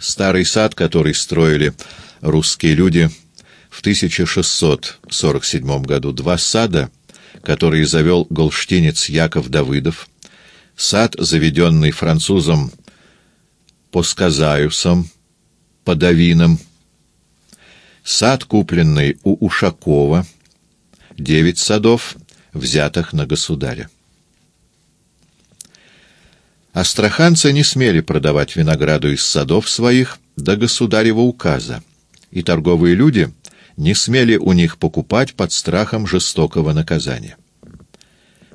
Старый сад, который строили русские люди в 1647 году, два сада, которые завел голштинец Яков Давыдов, сад, заведенный французом Посказаюсом, Подавином, сад, купленный у Ушакова, девять садов, взятых на государя. Астраханцы не смели продавать винограду из садов своих до государева указа, и торговые люди не смели у них покупать под страхом жестокого наказания.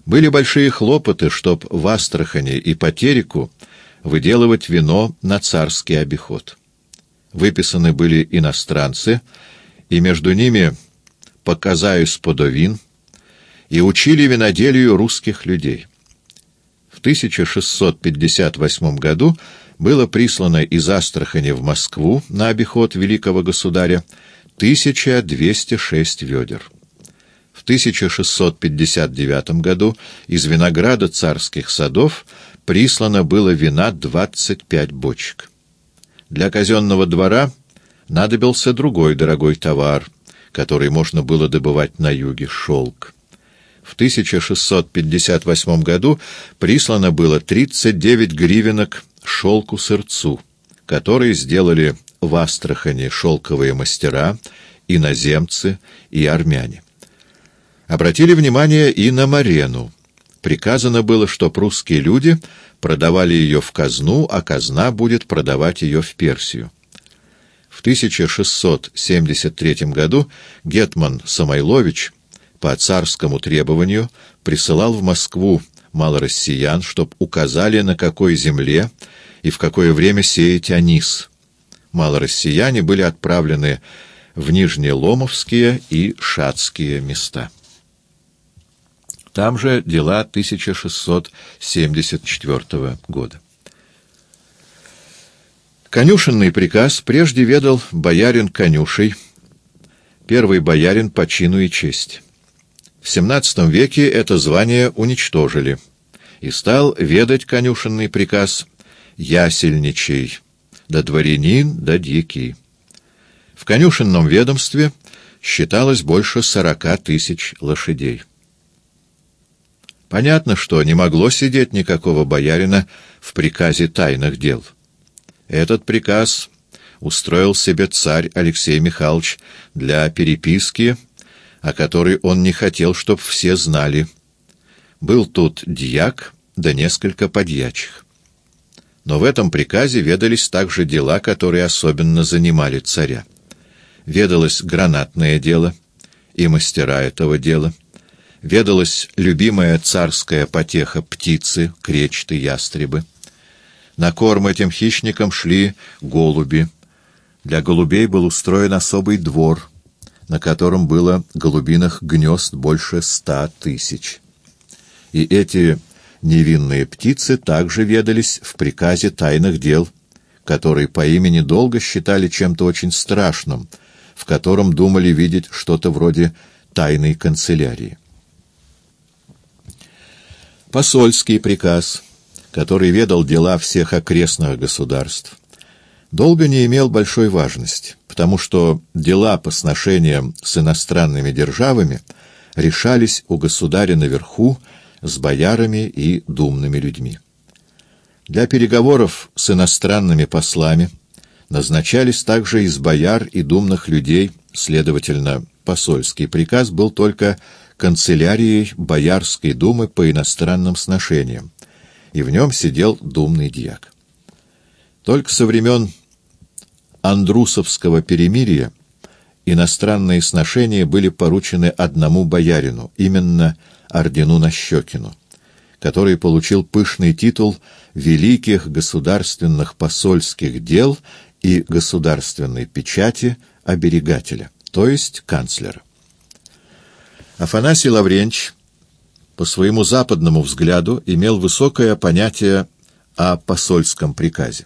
Были большие хлопоты, чтоб в Астрахани и Потерику выделывать вино на царский обиход. Выписаны были иностранцы, и между ними «Показаюсь подовин», и учили виноделию русских людей. В 1658 году было прислано из Астрахани в Москву на обиход великого государя 1206 ведер. В 1659 году из винограда царских садов прислано было вина 25 бочек. Для казенного двора надобился другой дорогой товар, который можно было добывать на юге — шелк. В 1658 году прислано было 39 гривенок шелку-сырцу, которые сделали в Астрахани шелковые мастера, иноземцы и армяне. Обратили внимание и на Марену. Приказано было, что прусские люди продавали ее в казну, а казна будет продавать ее в Персию. В 1673 году Гетман Самойлович по царскому требованию присылал в Москву малороссиян, чтоб указали, на какой земле и в какое время сеять анис. Малороссияне были отправлены в Нижнеломовские и Шацкие места. Там же дела 1674 года. Конюшенный приказ прежде ведал боярин конюшей, первый боярин по чину и честь. В XVII веке это звание уничтожили, и стал ведать конюшенный приказ «ясельничий», да дворянин, да дьяки. В конюшенном ведомстве считалось больше сорока тысяч лошадей. Понятно, что не могло сидеть никакого боярина в приказе тайных дел. Этот приказ устроил себе царь Алексей Михайлович для переписки о которой он не хотел, чтоб все знали. Был тут дьяк, да несколько подьячих. Но в этом приказе ведались также дела, которые особенно занимали царя. Ведалось гранатное дело и мастера этого дела. Ведалась любимая царская потеха птицы, кречты, ястребы. На корм этим хищникам шли голуби. Для голубей был устроен особый двор — на котором было голубиных гнезд больше ста тысяч. И эти невинные птицы также ведались в приказе тайных дел, который по имени долго считали чем-то очень страшным, в котором думали видеть что-то вроде тайной канцелярии. Посольский приказ, который ведал дела всех окрестных государств, долго не имел большой важности, потому что дела по сношениям с иностранными державами решались у государя наверху с боярами и думными людьми. Для переговоров с иностранными послами назначались также из бояр и думных людей, следовательно, посольский приказ был только канцелярией Боярской думы по иностранным сношениям, и в нем сидел думный дьяк. Только со времен Андрусовского перемирия иностранные сношения были поручены одному боярину, именно ордену Нащекину, который получил пышный титул великих государственных посольских дел и государственной печати оберегателя, то есть канцлера. Афанасий Лавренч по своему западному взгляду имел высокое понятие о посольском приказе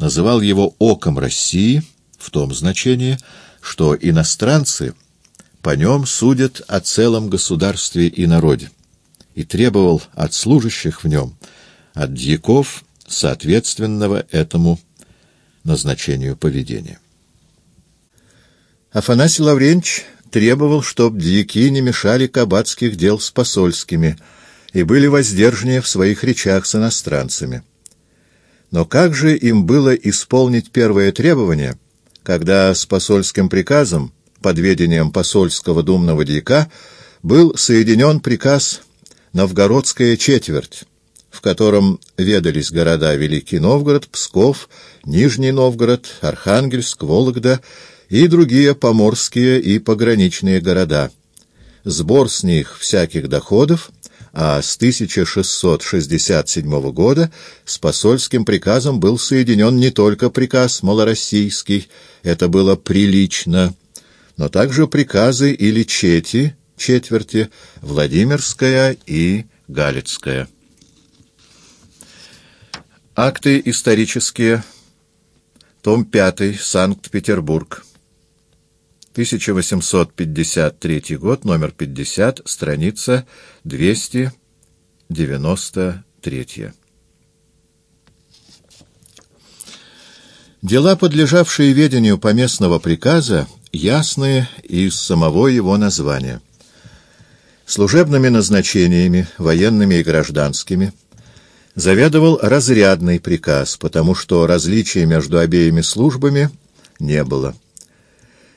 называл его «оком России» в том значении, что иностранцы по нем судят о целом государстве и народе, и требовал от служащих в нем, от дьяков, соответственного этому назначению поведения. Афанасий Лавренч требовал, чтоб дьяки не мешали кабацких дел с посольскими и были воздержаннее в своих речах с иностранцами. Но как же им было исполнить первое требование, когда с посольским приказом, под ведением посольского думного дьяка, был соединен приказ «Новгородская четверть», в котором ведались города Великий Новгород, Псков, Нижний Новгород, Архангельск, Вологда и другие поморские и пограничные города. Сбор с них всяких доходов, а с 1667 года с посольским приказом был соединен не только приказ малороссийский, это было прилично, но также приказы или чети, четверти, Владимирская и Галицкая. Акты исторические. Том 5. Санкт-Петербург. 1853 год, номер 50, страница 293. Дела, подлежавшие ведению поместного приказа, ясные из самого его названия. Служебными назначениями, военными и гражданскими, заведовал разрядный приказ, потому что различия между обеими службами не было.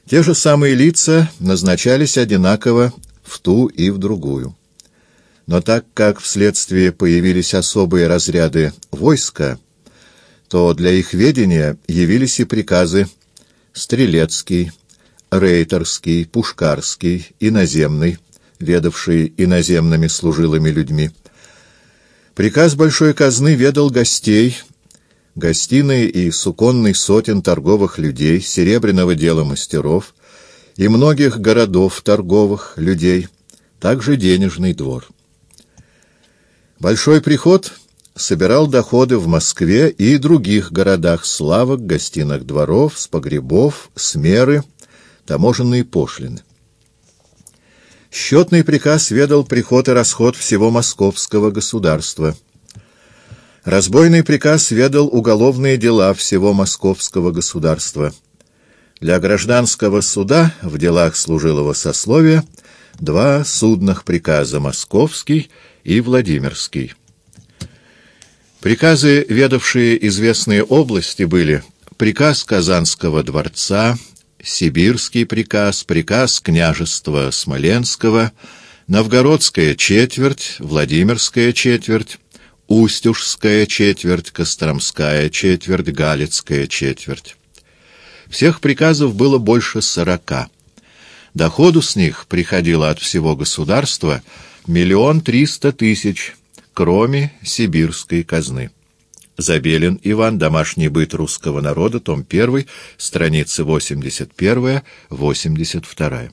Те же самые лица назначались одинаково в ту и в другую. Но так как вследствие появились особые разряды войска, то для их ведения явились и приказы Стрелецкий, Рейтерский, Пушкарский, Иноземный, ведавшие иноземными служилыми людьми. Приказ Большой казны ведал гостей гостиной и суконной сотен торговых людей, серебряного дела мастеров и многих городов торговых людей, также денежный двор. Большой приход собирал доходы в Москве и других городах славок, гостиных дворов, с погребов, с меры, таможенные пошлины. Счетный приказ ведал приход и расход всего московского государства – Разбойный приказ ведал уголовные дела всего московского государства. Для гражданского суда в делах служилого сословия два судных приказа — Московский и Владимирский. Приказы, ведавшие известные области, были приказ Казанского дворца, Сибирский приказ, приказ княжества Смоленского, Новгородская четверть, Владимирская четверть, Устюжская четверть, Костромская четверть, Галицкая четверть. Всех приказов было больше сорока. Доходу с них приходило от всего государства миллион триста тысяч, кроме сибирской казны. Забелин Иван. Домашний быт русского народа. Том 1. Страницы 81-82.